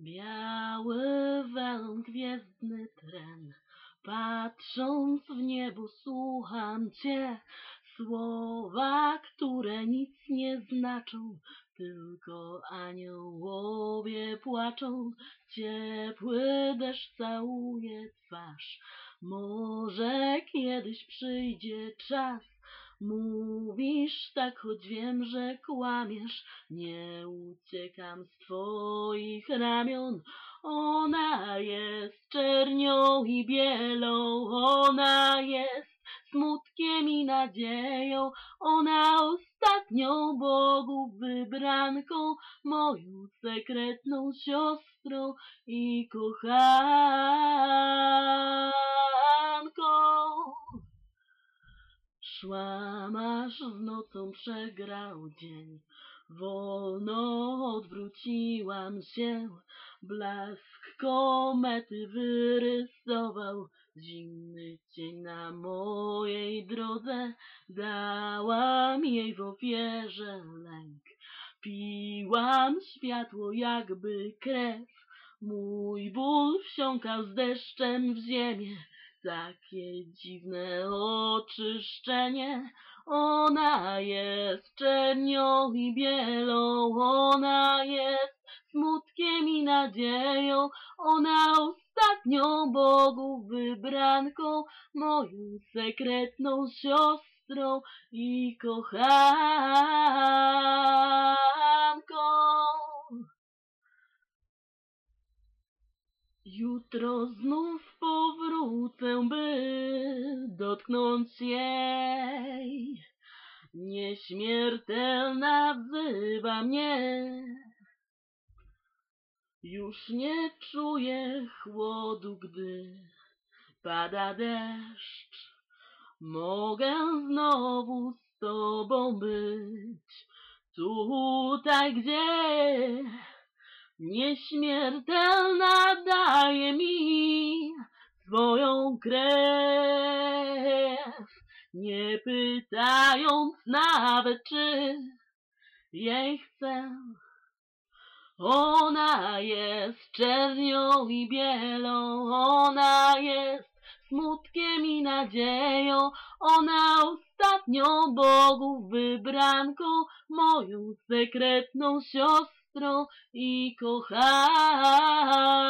Biały welon, gwiezdny tren, patrząc w niebo słucham Cię. Słowa, które nic nie znaczą, tylko aniołowie płaczą. Ciepły deszcz całuje twarz, może kiedyś przyjdzie czas. Mówisz tak, choć wiem, że kłamiesz, nie uciekam z twoich ramion. Ona jest czernią i bielą, ona jest smutkiem i nadzieją, ona ostatnią Bogu wybranką, moją sekretną siostrą i kochanką. Szłam aż nocą przegrał dzień, wolno odwróciłam się, blask komety wyrysował. Zimny cień na mojej drodze, dałam jej w ofierze lęk, piłam światło jakby krew, mój ból wsiąkał z deszczem w ziemię, takie dziwne oczyszczenie. Ona jest czernią i bielą, ona jest smutkiem i nadzieją, ona ostatnią Bogu wybranką, moją sekretną siostrą i kochanką. Jutro znów powrócę, by dotknąć jej. Nieśmiertelna wzywa mnie. Już nie czuję chłodu, gdy pada deszcz. Mogę znowu z tobą być, tutaj gdzie Nieśmiertelna daje mi swoją krew, nie pytając nawet, czy jej chcę. Ona jest czernią i bielą, ona jest smutkiem i nadzieją, ona ostatnią Bogu wybranką, moją sekretną siostrą siostrą i kochanką.